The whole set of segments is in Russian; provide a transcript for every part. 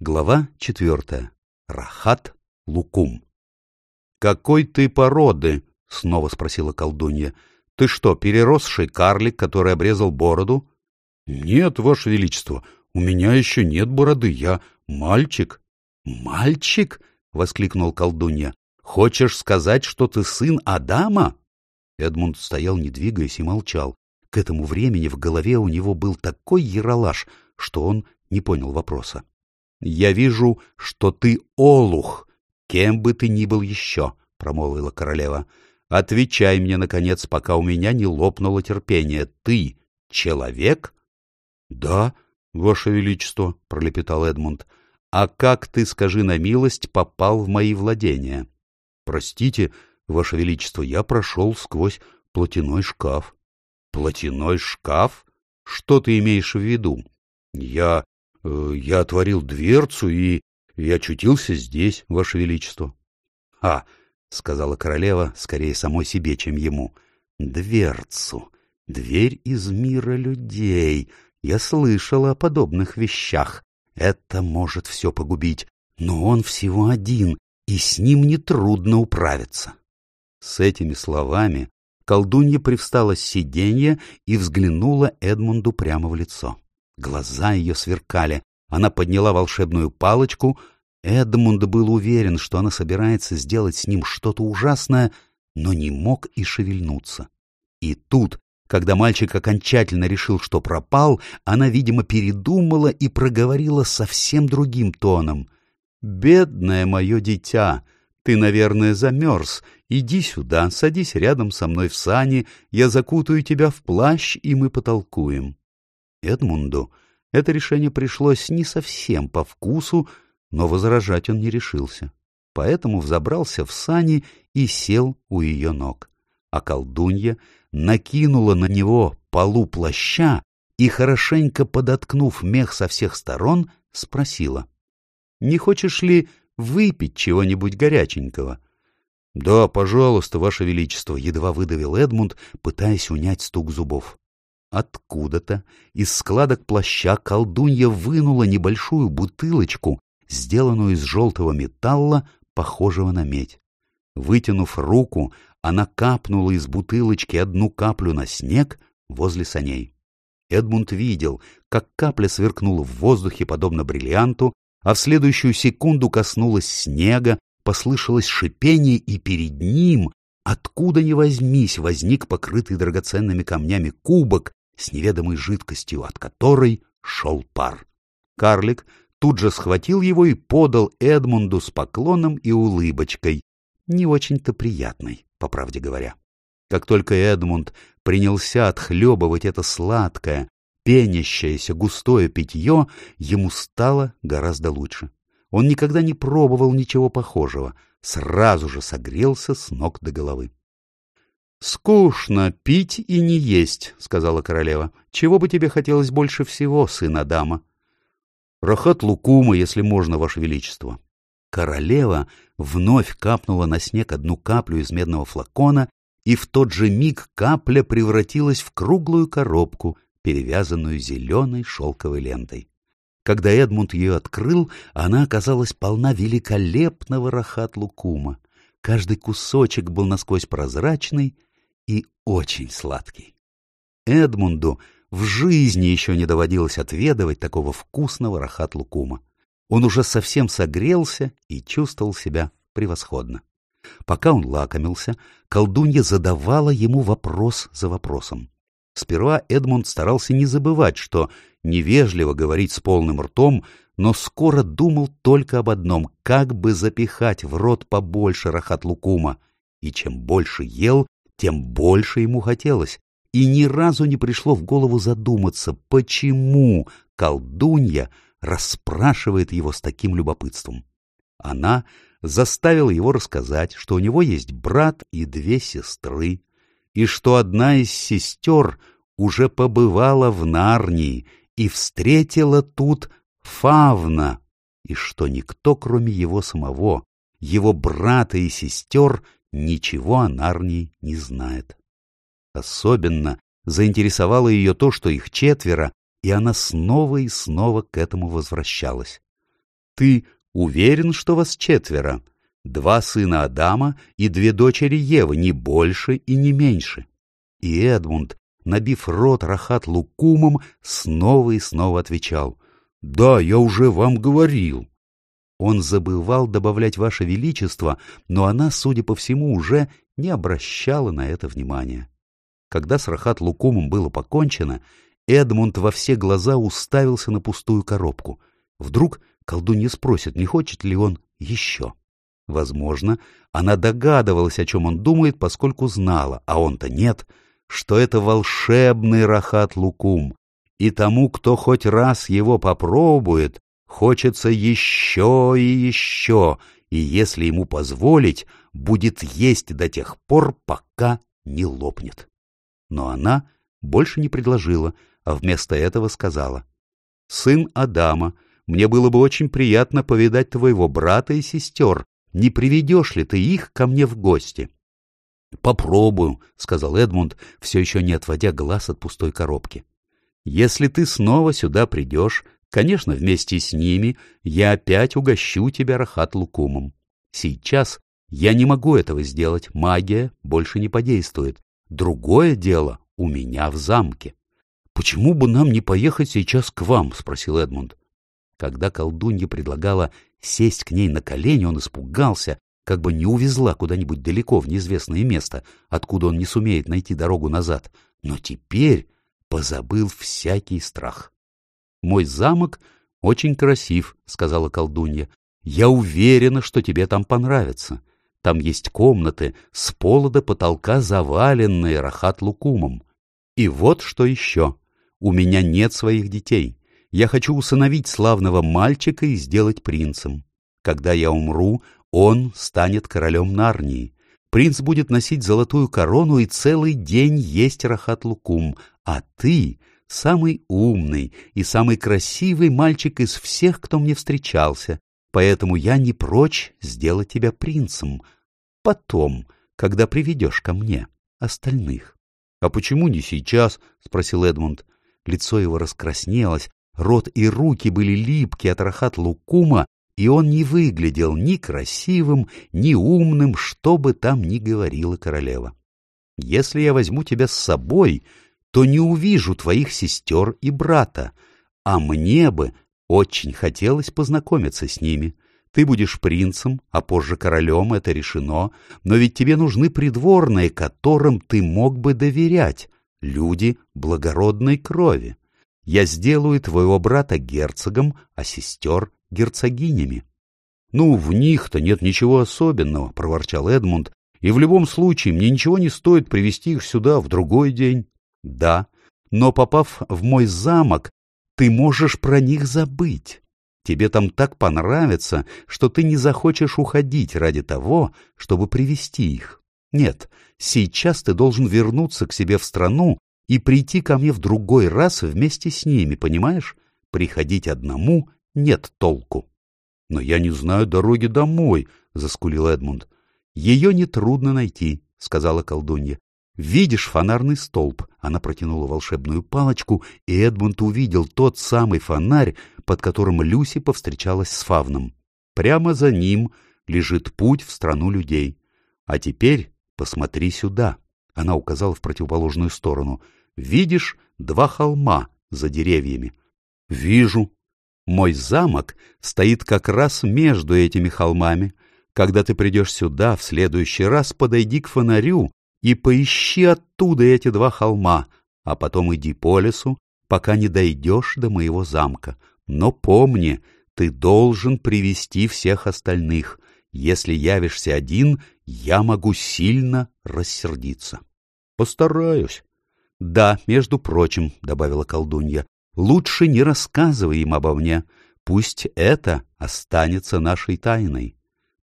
Глава четвертая. Рахат Лукум. «Какой ты породы?» — снова спросила колдунья. «Ты что, переросший карлик, который обрезал бороду?» «Нет, Ваше Величество, у меня еще нет бороды, я мальчик». «Мальчик?» — воскликнул колдунья. «Хочешь сказать, что ты сын Адама?» Эдмунд стоял, не двигаясь, и молчал. К этому времени в голове у него был такой яролаж, что он не понял вопроса. — Я вижу, что ты олух, кем бы ты ни был еще, — промолвила королева. — Отвечай мне, наконец, пока у меня не лопнуло терпение. Ты человек? — Да, ваше величество, — пролепетал Эдмунд. — А как ты, скажи на милость, попал в мои владения? — Простите, ваше величество, я прошел сквозь платяной шкаф. — Платяной шкаф? Что ты имеешь в виду? — Я я отворил дверцу и... и очутился здесь, Ваше Величество. — А, — сказала королева, скорее самой себе, чем ему, — дверцу, дверь из мира людей. Я слышала о подобных вещах. Это может все погубить, но он всего один, и с ним нетрудно управиться. С этими словами колдунья привстала с сиденья и взглянула Эдмунду прямо в лицо. Глаза ее сверкали. Она подняла волшебную палочку. Эдмунд был уверен, что она собирается сделать с ним что-то ужасное, но не мог и шевельнуться. И тут, когда мальчик окончательно решил, что пропал, она, видимо, передумала и проговорила совсем другим тоном. «Бедное мое дитя, ты, наверное, замерз. Иди сюда, садись рядом со мной в сани, я закутаю тебя в плащ, и мы потолкуем». Эдмунду это решение пришлось не совсем по вкусу, но возражать он не решился. Поэтому взобрался в сани и сел у ее ног. А колдунья накинула на него полу плаща и, хорошенько подоткнув мех со всех сторон, спросила. — Не хочешь ли выпить чего-нибудь горяченького? — Да, пожалуйста, Ваше Величество, — едва выдавил Эдмунд, пытаясь унять стук зубов. Откуда-то из складок плаща колдунья вынула небольшую бутылочку, сделанную из желтого металла, похожего на медь. Вытянув руку, она капнула из бутылочки одну каплю на снег возле саней. Эдмунд видел, как капля сверкнула в воздухе, подобно бриллианту, а в следующую секунду коснулась снега, послышалось шипение, и перед ним, откуда ни возьмись, возник покрытый драгоценными камнями кубок, с неведомой жидкостью, от которой шел пар. Карлик тут же схватил его и подал Эдмунду с поклоном и улыбочкой, не очень-то приятной, по правде говоря. Как только Эдмунд принялся отхлебывать это сладкое, пенящееся густое питье, ему стало гораздо лучше. Он никогда не пробовал ничего похожего, сразу же согрелся с ног до головы. — Скучно пить и не есть, — сказала королева. — Чего бы тебе хотелось больше всего, сын Адама? — Рахат лукума, если можно, ваше величество. Королева вновь капнула на снег одну каплю из медного флакона, и в тот же миг капля превратилась в круглую коробку, перевязанную зеленой шелковой лентой. Когда Эдмунд ее открыл, она оказалась полна великолепного рахат-лукума. Каждый кусочек был насквозь прозрачный и очень сладкий. Эдмунду в жизни еще не доводилось отведывать такого вкусного рахат-лукума. Он уже совсем согрелся и чувствовал себя превосходно. Пока он лакомился, колдунья задавала ему вопрос за вопросом. Сперва Эдмунд старался не забывать, что невежливо говорить с полным ртом, но скоро думал только об одном — как бы запихать в рот побольше рахат-лукума, и чем больше ел, тем больше ему хотелось, и ни разу не пришло в голову задуматься, почему колдунья расспрашивает его с таким любопытством. Она заставила его рассказать, что у него есть брат и две сестры, и что одна из сестер уже побывала в Нарнии и встретила тут Фавна, и что никто, кроме его самого, его брата и сестер, ничего о Нарнии не знает. Особенно заинтересовало ее то, что их четверо, и она снова и снова к этому возвращалась. Ты уверен, что вас четверо? Два сына Адама и две дочери Евы, не больше и не меньше. И Эдмунд, набив рот рахат лукумом, снова и снова отвечал. «Да, я уже вам говорил». Он забывал добавлять «Ваше Величество», но она, судя по всему, уже не обращала на это внимания. Когда с рахат лукумом было покончено, Эдмунд во все глаза уставился на пустую коробку. Вдруг колдунья спросит, не хочет ли он еще. Возможно, она догадывалась, о чем он думает, поскольку знала, а он-то нет, что это волшебный рахат лукум, и тому, кто хоть раз его попробует, хочется еще и еще, и если ему позволить, будет есть до тех пор, пока не лопнет. Но она больше не предложила, а вместо этого сказала, «Сын Адама, мне было бы очень приятно повидать твоего брата и сестер, не приведешь ли ты их ко мне в гости? — Попробую, — сказал Эдмунд, все еще не отводя глаз от пустой коробки. — Если ты снова сюда придешь, конечно, вместе с ними я опять угощу тебя рахат лукумом. Сейчас я не могу этого сделать, магия больше не подействует. Другое дело у меня в замке. — Почему бы нам не поехать сейчас к вам? — спросил Эдмунд. Когда колдунья предлагала сесть к ней на колени, он испугался, как бы не увезла куда-нибудь далеко в неизвестное место, откуда он не сумеет найти дорогу назад. Но теперь позабыл всякий страх. «Мой замок очень красив», — сказала колдунья. «Я уверена, что тебе там понравится. Там есть комнаты, с пола до потолка заваленные рахат-лукумом. И вот что еще. У меня нет своих детей я хочу усыновить славного мальчика и сделать принцем. Когда я умру, он станет королем Нарнии. Принц будет носить золотую корону и целый день есть рахат-лукум, а ты — самый умный и самый красивый мальчик из всех, кто мне встречался, поэтому я не прочь сделать тебя принцем. Потом, когда приведешь ко мне остальных. — А почему не сейчас? — спросил Эдмунд. Лицо его раскраснелось, Рот и руки были липкие от рахат лукума, и он не выглядел ни красивым, ни умным, что бы там ни говорила королева. «Если я возьму тебя с собой, то не увижу твоих сестер и брата, а мне бы очень хотелось познакомиться с ними. Ты будешь принцем, а позже королем, это решено, но ведь тебе нужны придворные, которым ты мог бы доверять, люди благородной крови я сделаю твоего брата герцогом, а сестер — герцогинями. — Ну, в них-то нет ничего особенного, — проворчал Эдмунд, — и в любом случае мне ничего не стоит привести их сюда в другой день. — Да, но попав в мой замок, ты можешь про них забыть. Тебе там так понравится, что ты не захочешь уходить ради того, чтобы привести их. Нет, сейчас ты должен вернуться к себе в страну и прийти ко мне в другой раз вместе с ними, понимаешь? Приходить одному нет толку. — Но я не знаю дороги домой, — заскулил Эдмунд. — Ее нетрудно найти, — сказала колдунья. — Видишь фонарный столб? Она протянула волшебную палочку, и Эдмунд увидел тот самый фонарь, под которым Люси повстречалась с Фавном. Прямо за ним лежит путь в страну людей. А теперь посмотри сюда. Она указала в противоположную сторону — Видишь два холма за деревьями? Вижу. Мой замок стоит как раз между этими холмами. Когда ты придешь сюда, в следующий раз подойди к фонарю и поищи оттуда эти два холма, а потом иди по лесу, пока не дойдешь до моего замка. Но помни, ты должен привести всех остальных. Если явишься один, я могу сильно рассердиться. — Постараюсь, «Да, между прочим», — добавила колдунья, — «лучше не рассказывай им обо мне. Пусть это останется нашей тайной.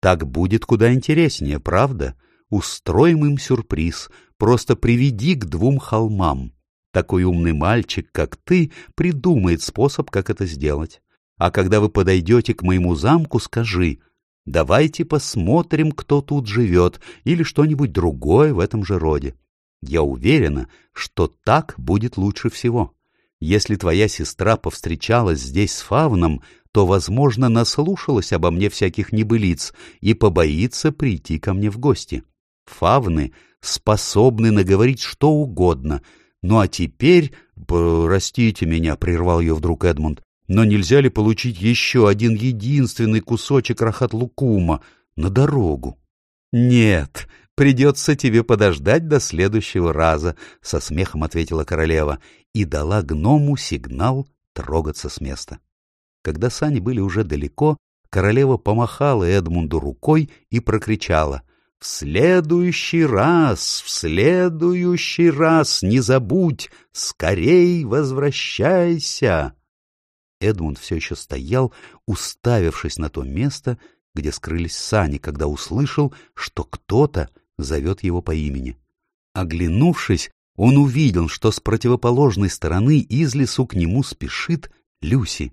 Так будет куда интереснее, правда? Устроим им сюрприз, просто приведи к двум холмам. Такой умный мальчик, как ты, придумает способ, как это сделать. А когда вы подойдете к моему замку, скажи, давайте посмотрим, кто тут живет, или что-нибудь другое в этом же роде. Я уверена, что так будет лучше всего. Если твоя сестра повстречалась здесь с Фавном, то, возможно, наслушалась обо мне всяких небылиц и побоится прийти ко мне в гости. Фавны способны наговорить что угодно. Ну а теперь... Простите меня, — прервал ее вдруг Эдмунд, — но нельзя ли получить еще один единственный кусочек рахат-лукума на дорогу? — Нет, придется тебе подождать до следующего раза, — со смехом ответила королева и дала гному сигнал трогаться с места. Когда сани были уже далеко, королева помахала Эдмунду рукой и прокричала «В следующий раз, в следующий раз не забудь, скорей возвращайся!» Эдмунд все еще стоял, уставившись на то место, где скрылись сани, когда услышал, что кто-то зовет его по имени. Оглянувшись, он увидел, что с противоположной стороны из лесу к нему спешит Люси.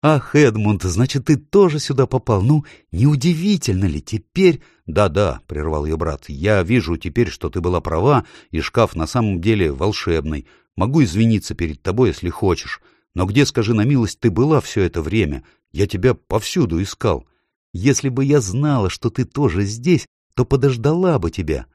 «Ах, Эдмунд, значит, ты тоже сюда попал. Ну, неудивительно ли теперь...» «Да-да», — прервал ее брат, — «я вижу теперь, что ты была права, и шкаф на самом деле волшебный. Могу извиниться перед тобой, если хочешь. Но где, скажи на милость, ты была все это время? Я тебя повсюду искал. Если бы я знала, что ты тоже здесь, то подождала бы тебя».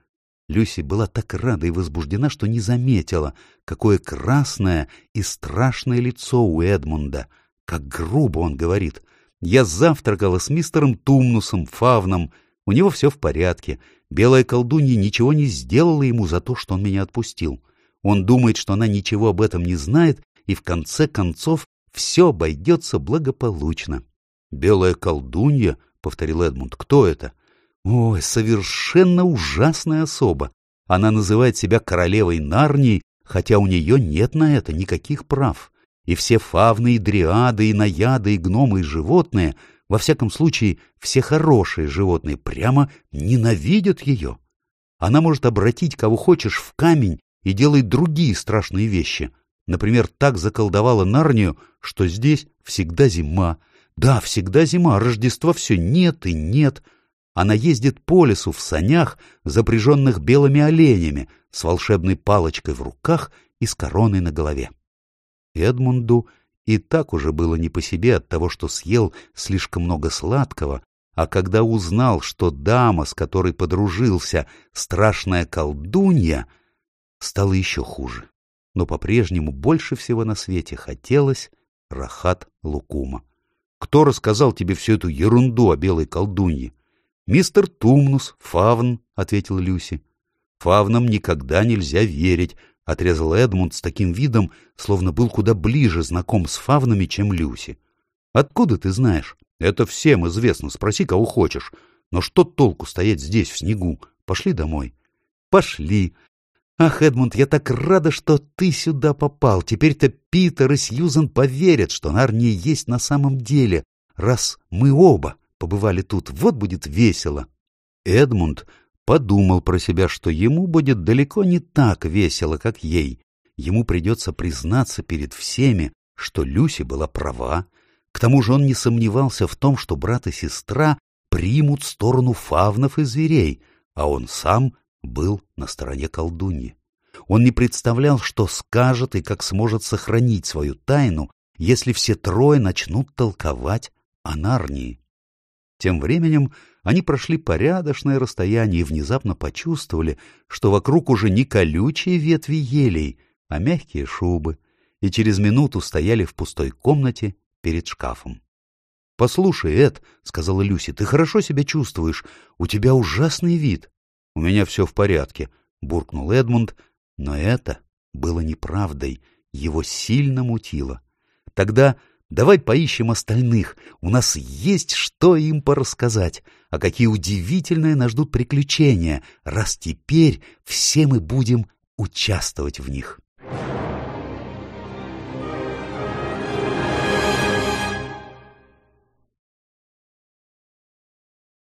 Люси была так рада и возбуждена, что не заметила, какое красное и страшное лицо у Эдмунда — как грубо он говорит. Я завтракала с мистером Тумнусом, Фавном. У него все в порядке. Белая колдунья ничего не сделала ему за то, что он меня отпустил. Он думает, что она ничего об этом не знает, и в конце концов все обойдется благополучно. — Белая колдунья? — повторил Эдмунд. — Кто это? — Ой, совершенно ужасная особа. Она называет себя королевой Нарнии, хотя у нее нет на это никаких прав и все фавны, и дриады, и наяды, и гномы, и животные, во всяком случае, все хорошие животные, прямо ненавидят ее. Она может обратить кого хочешь в камень и делает другие страшные вещи. Например, так заколдовала Нарнию, что здесь всегда зима. Да, всегда зима, Рождества все нет и нет. Она ездит по лесу в санях, запряженных белыми оленями, с волшебной палочкой в руках и с короной на голове. Эдмунду и так уже было не по себе от того, что съел слишком много сладкого, а когда узнал, что дама, с которой подружился, страшная колдунья, стало еще хуже. Но по-прежнему больше всего на свете хотелось Рахат Лукума. Кто рассказал тебе всю эту ерунду о белой колдунье? Мистер Тумнус, Фавн, — ответил Люси. Фавнам никогда нельзя верить, — отрезал Эдмунд с таким видом, словно был куда ближе знаком с фавнами, чем Люси. — Откуда ты знаешь? Это всем известно, спроси, кого хочешь. Но что толку стоять здесь, в снегу? Пошли домой. — Пошли. Ах, Эдмунд, я так рада, что ты сюда попал. Теперь-то Питер и Сьюзан поверят, что Нарния есть на самом деле, раз мы оба побывали тут. Вот будет весело. Эдмунд подумал про себя, что ему будет далеко не так весело, как ей. Ему придется признаться перед всеми, что Люси была права. К тому же он не сомневался в том, что брат и сестра примут сторону фавнов и зверей, а он сам был на стороне колдуньи. Он не представлял, что скажет и как сможет сохранить свою тайну, если все трое начнут толковать о Нарнии. Тем временем они прошли порядочное расстояние и внезапно почувствовали, что вокруг уже не колючие ветви елей, а мягкие шубы, и через минуту стояли в пустой комнате перед шкафом. — Послушай, Эд, — сказала Люси, — ты хорошо себя чувствуешь, у тебя ужасный вид. — У меня все в порядке, — буркнул Эдмунд, но это было неправдой, его сильно мутило. Тогда Давай поищем остальных. У нас есть что им порассказать. А какие удивительные нас ждут приключения, раз теперь все мы будем участвовать в них.